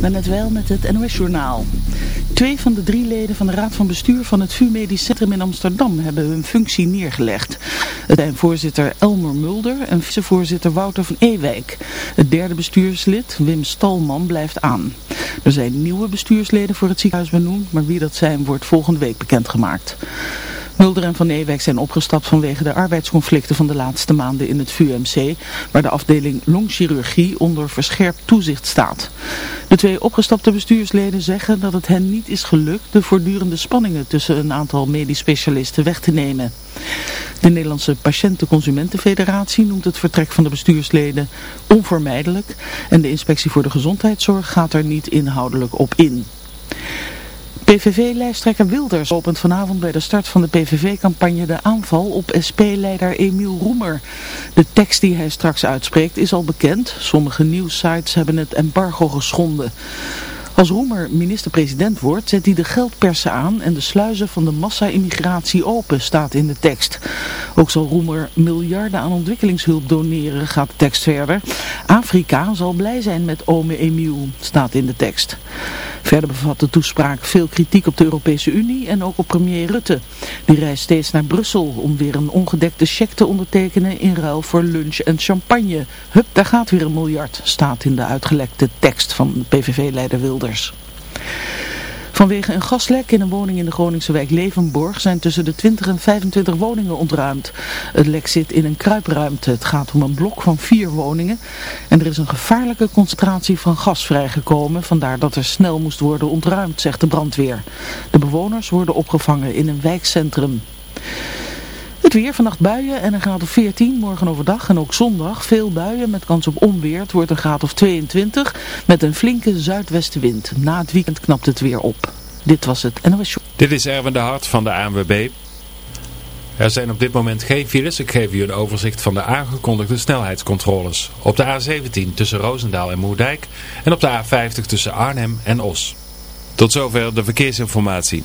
net wel met het NOS-journaal. Twee van de drie leden van de Raad van Bestuur van het VU Medisch Centrum in Amsterdam hebben hun functie neergelegd. Het zijn voorzitter Elmer Mulder en vicevoorzitter Wouter van Ewijk. Het derde bestuurslid, Wim Stalman, blijft aan. Er zijn nieuwe bestuursleden voor het ziekenhuis benoemd, maar wie dat zijn wordt volgende week bekendgemaakt. Mulder en Van Ewijk zijn opgestapt vanwege de arbeidsconflicten van de laatste maanden in het VUMC, waar de afdeling longchirurgie onder verscherpt toezicht staat. De twee opgestapte bestuursleden zeggen dat het hen niet is gelukt de voortdurende spanningen tussen een aantal medisch specialisten weg te nemen. De Nederlandse Patiënten-Consumentenfederatie noemt het vertrek van de bestuursleden onvermijdelijk en de Inspectie voor de Gezondheidszorg gaat er niet inhoudelijk op in. PVV-lijsttrekker Wilders opent vanavond bij de start van de PVV-campagne de aanval op SP-leider Emiel Roemer. De tekst die hij straks uitspreekt is al bekend. Sommige nieuwssites hebben het embargo geschonden. Als Roemer minister-president wordt, zet hij de geldpersen aan en de sluizen van de massa-immigratie open, staat in de tekst. Ook zal Roemer miljarden aan ontwikkelingshulp doneren, gaat de tekst verder. Afrika zal blij zijn met ome Emiel, staat in de tekst. Verder bevat de toespraak veel kritiek op de Europese Unie en ook op premier Rutte. Die reist steeds naar Brussel om weer een ongedekte cheque te ondertekenen in ruil voor lunch en champagne. Hup, daar gaat weer een miljard, staat in de uitgelekte tekst van PVV-leider Vanwege een gaslek in een woning in de Groningse wijk Levenborg zijn tussen de 20 en 25 woningen ontruimd. Het lek zit in een kruipruimte. Het gaat om een blok van vier woningen en er is een gevaarlijke concentratie van gas vrijgekomen. Vandaar dat er snel moest worden ontruimd, zegt de brandweer. De bewoners worden opgevangen in een wijkcentrum. Het weer, vannacht buien en een graad of 14, morgen overdag en ook zondag. Veel buien met kans op onweer. Het wordt een graad of 22 met een flinke zuidwestenwind. Na het weekend knapt het weer op. Dit was het NOS Show. Dit is Erwin de Hart van de ANWB. Er zijn op dit moment geen files. Ik geef u een overzicht van de aangekondigde snelheidscontroles. Op de A17 tussen Roosendaal en Moerdijk en op de A50 tussen Arnhem en Os. Tot zover de verkeersinformatie.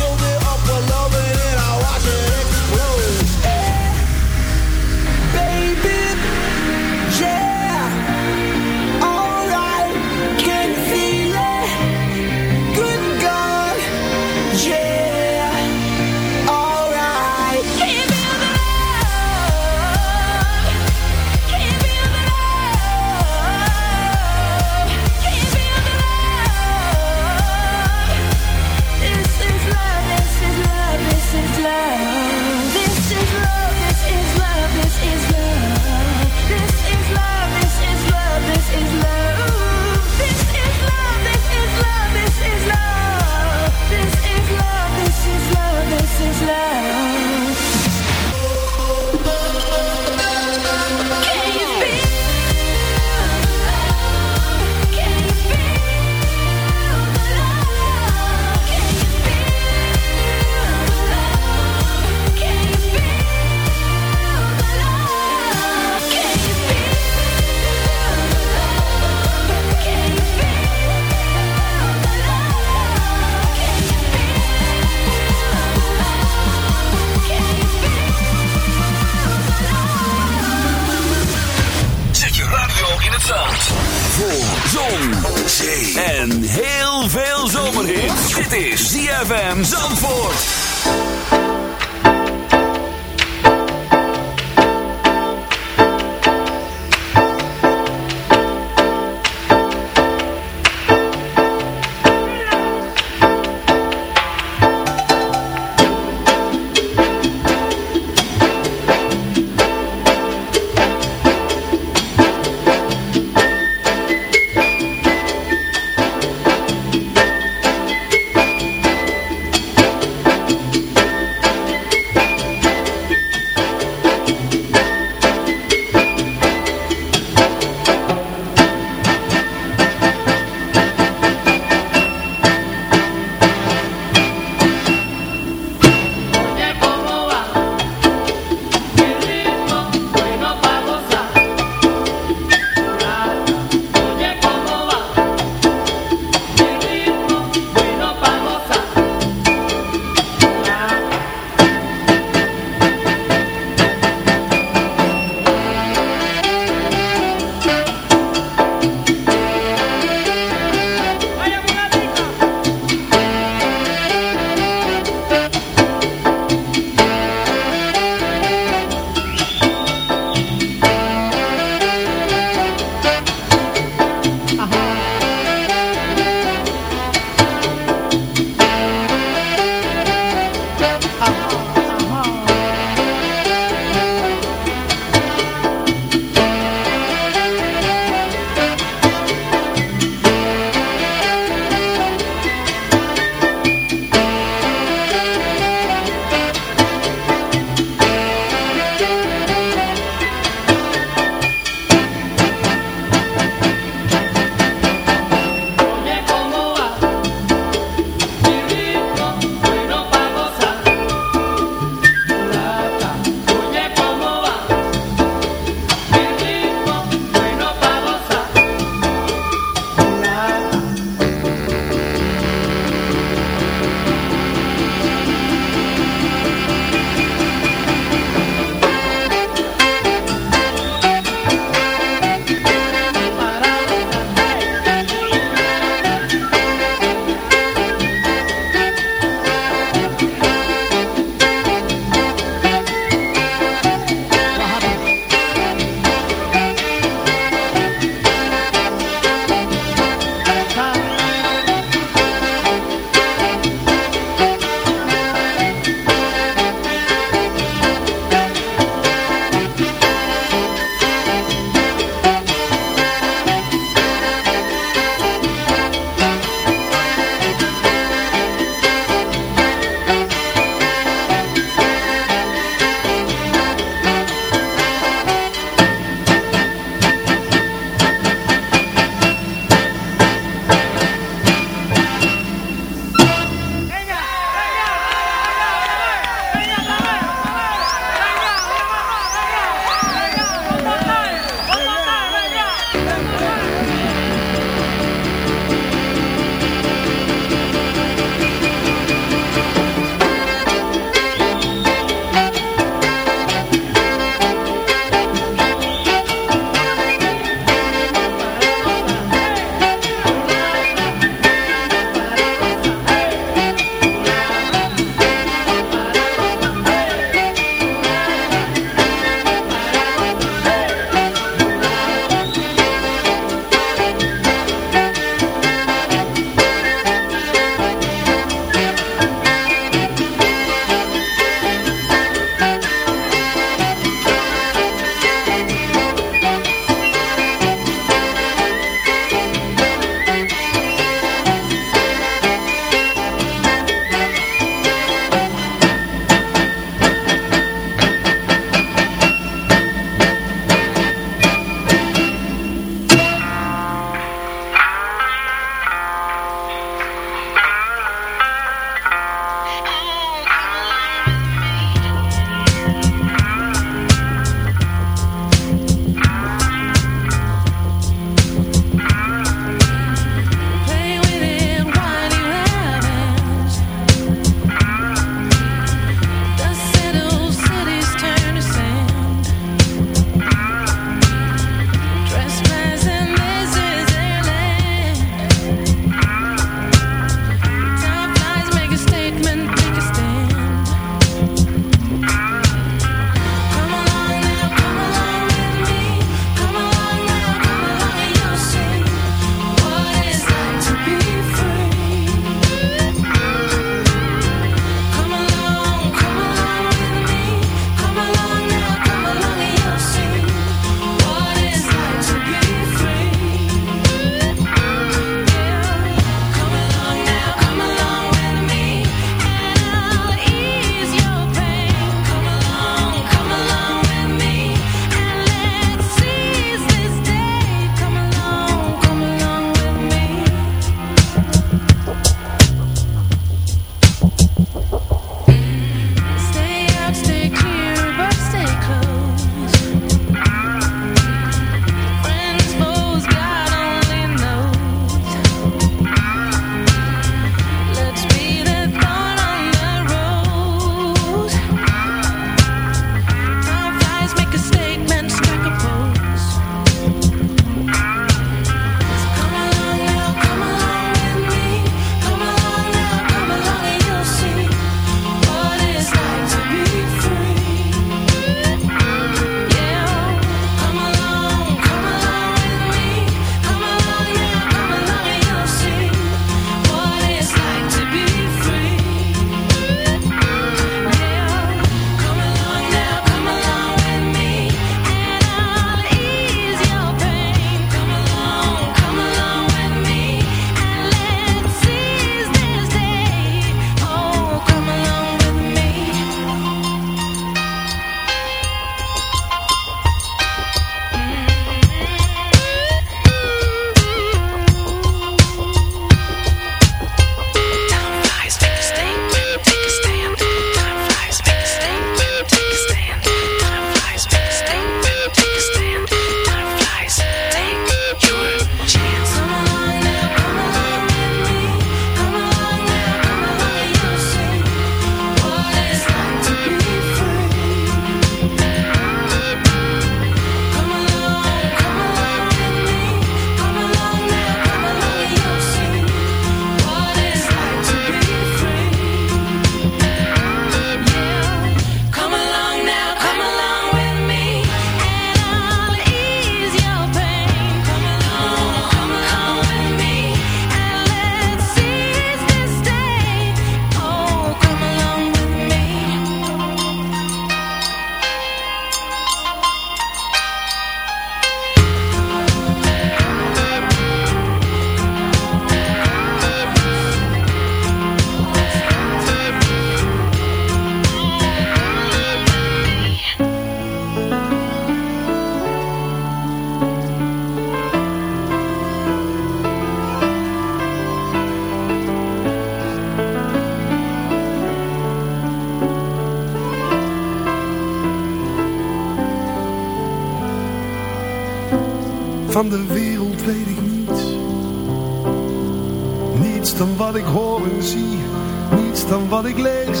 Ik lees.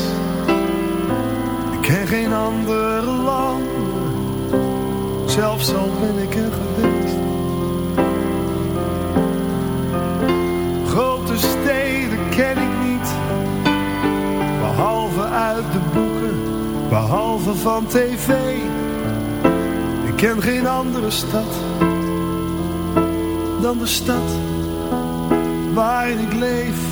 Ik ken geen andere land. Zelfs al ben ik er geweest. Grote steden ken ik niet. Behalve uit de boeken. Behalve van tv. Ik ken geen andere stad dan de stad waarin ik leef.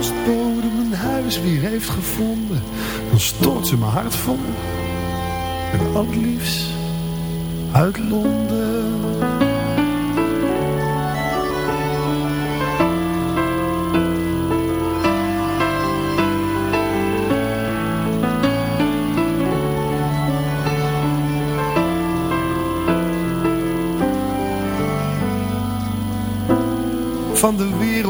Als de postbode mijn huis weer heeft gevonden, dan stort ze mijn hart vol. Met al liefst uit Londen. Van de wereld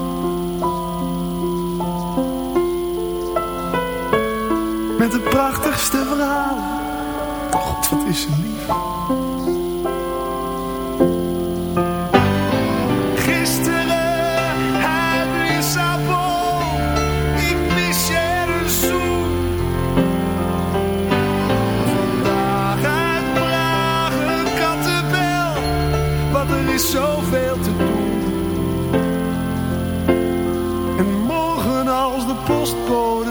Met de prachtigste verhalen. Oh God, wat is ze lief. Gisteren uit Lissabon. Ik mis je zoen. Vandaag uit Praag een kattenbel. Want er is zoveel te doen. En morgen als de postbode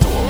store.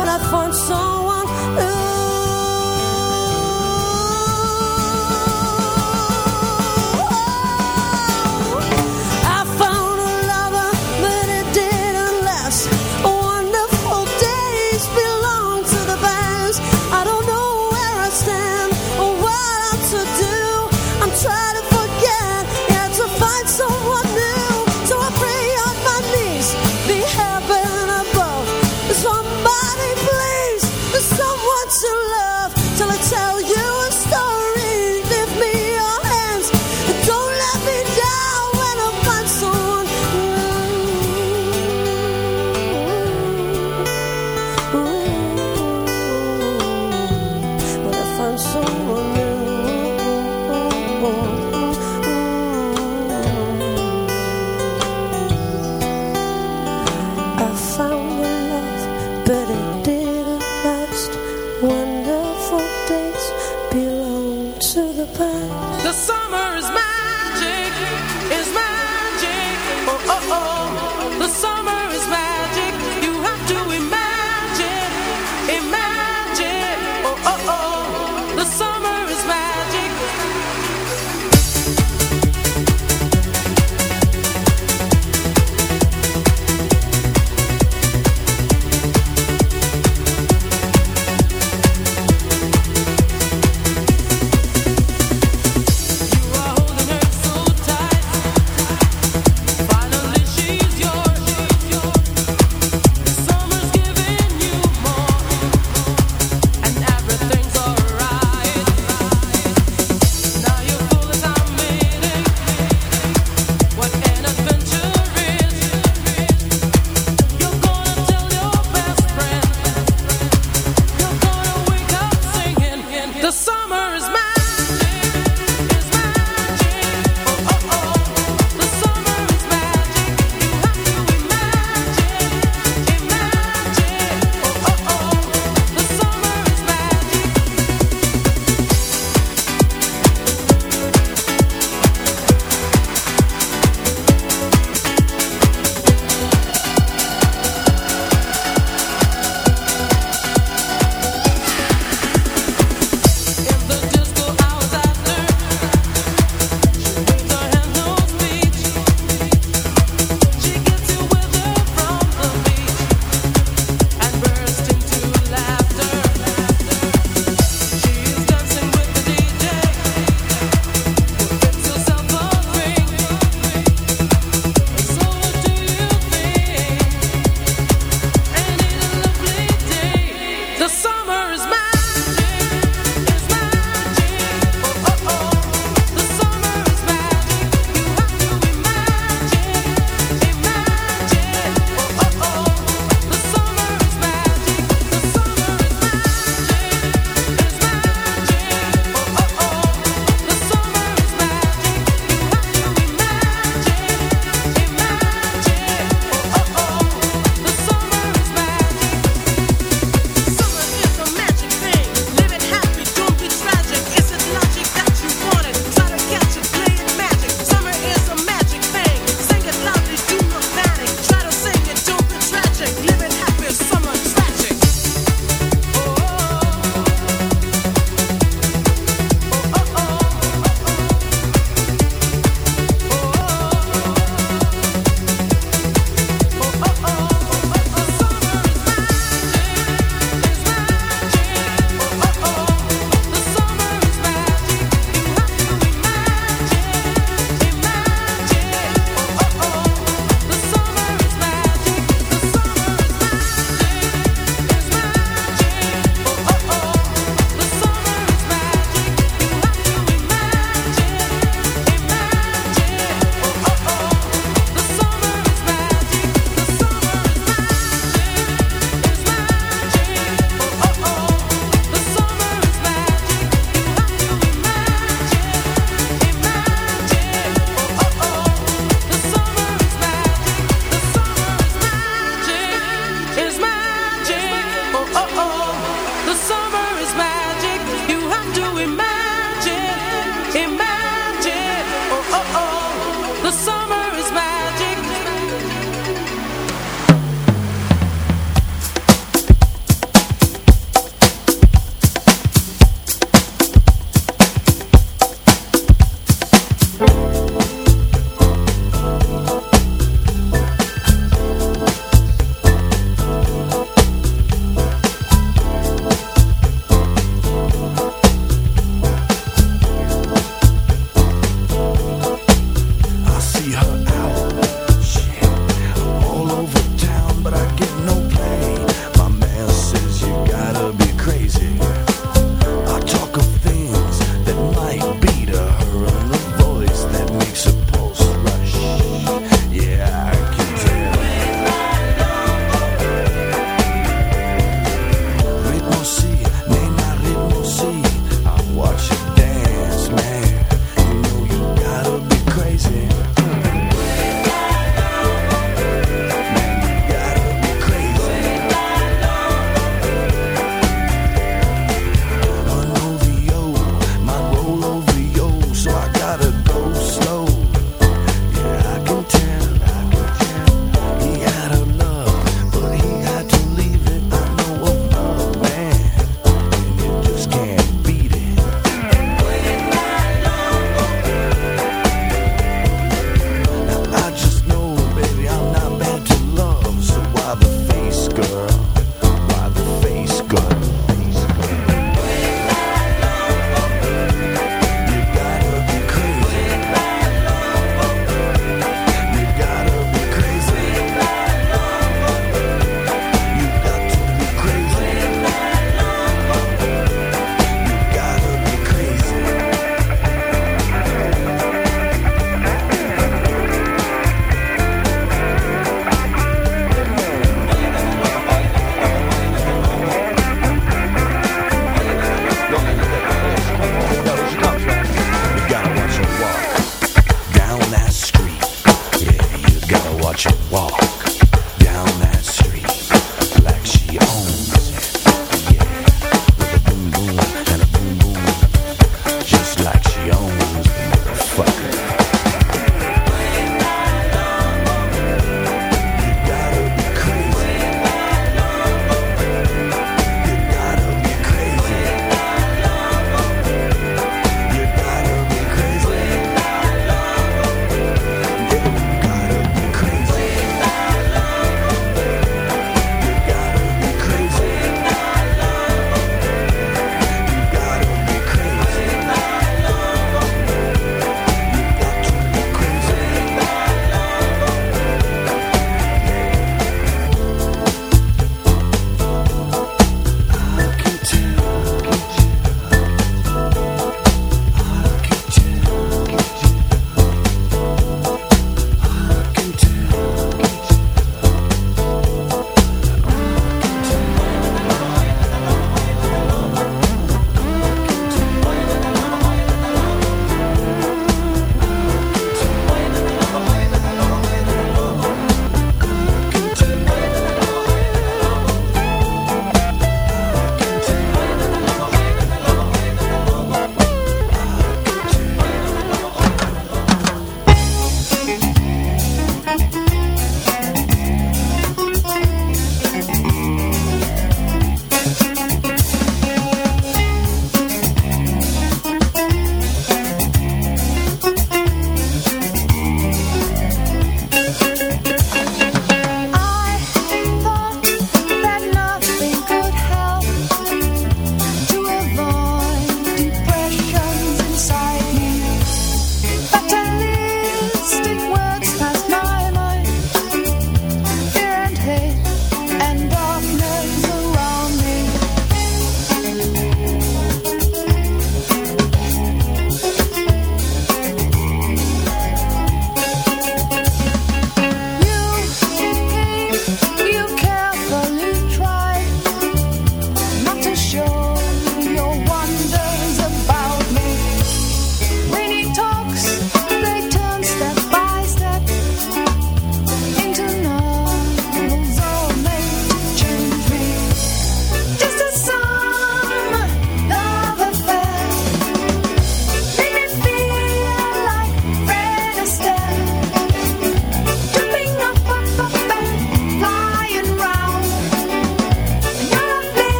when I find some